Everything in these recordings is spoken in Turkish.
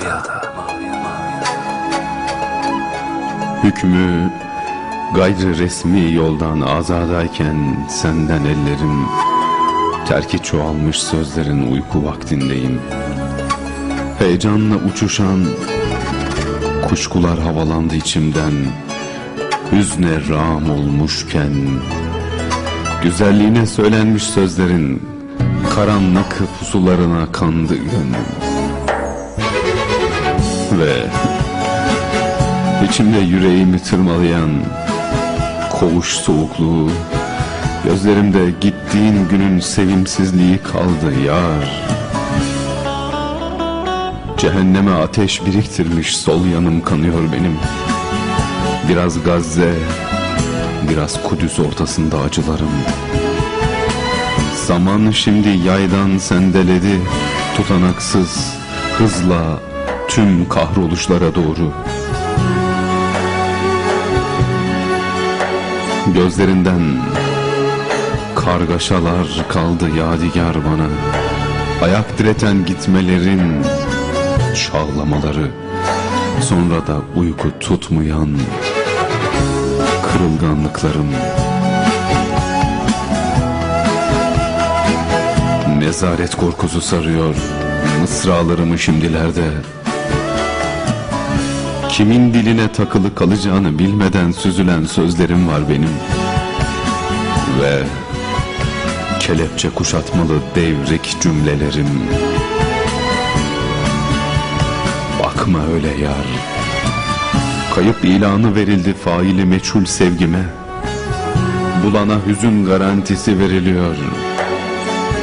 mavi ada. Hükmü gayri resmi yoldan azadayken senden ellerim Terki çoğalmış sözlerin uyku vaktindeyim. Heyecanla uçuşan kuşkular havalandı içimden. Hüzne ram olmuşken Güzelliğine söylenmiş sözlerin Karanlık pusularına kandı gönlüm Ve İçimde yüreğimi tırmalayan koğuş soğukluğu Gözlerimde gittiğin günün sevimsizliği kaldı yar. Cehenneme ateş biriktirmiş sol yanım kanıyor benim. Biraz Gazze, biraz Kudüs ortasında acılarım. Zaman şimdi yaydan sendeledi Tutanaksız, hızla tüm kahroluşlara doğru. Gözlerinden kargaşalar kaldı yadigar bana. Ayak direten gitmelerin çağlamaları. Sonra da uyku tutmayan kırılganlıklarım. Nezaret korkusu sarıyor. Mısralarımı şimdilerde Kimin diline takılı kalacağını bilmeden süzülen sözlerim var benim. Ve kelepçe kuşatmalı devrik cümlelerim. Bakma öyle yar. Kayıp ilanı verildi faili meçhul sevgime. Bulana hüzün garantisi veriliyor.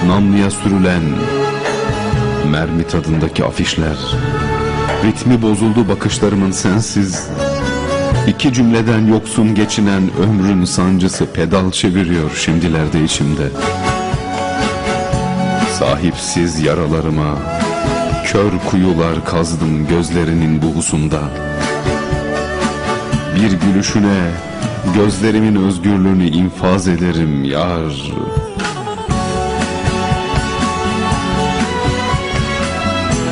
Namlıya sürülen mermi tadındaki afişler Ritmi bozuldu bakışlarımın sensiz. İki cümleden yoksun geçinen ömrün sancısı pedal çeviriyor şimdilerde içimde. Sahipsiz yaralarıma kör kuyular kazdım gözlerinin buhusunda Bir gülüşüne gözlerimin özgürlüğünü infaz ederim yar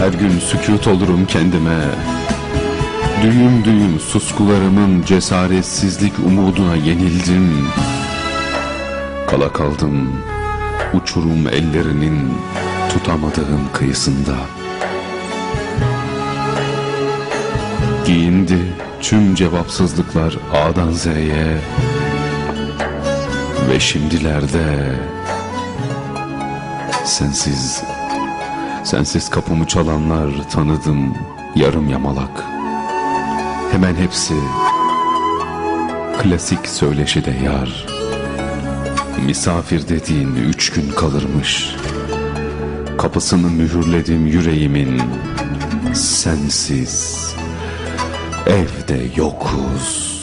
Her gün sükut olurum kendime. Düğüm düğüm suskularımın cesaretsizlik umuduna yenildim. Kala kaldım uçurum ellerinin tutamadığım kıyısında. Giyindi tüm cevapsızlıklar A'dan Z'ye. Ve şimdilerde sensiz Sensiz kapımı çalanlar tanıdım yarım yamalak. Hemen hepsi klasik söyleşi de yar. Misafir dediğin üç gün kalırmış. Kapısını mühürledim yüreğimin. Sensiz evde yokuz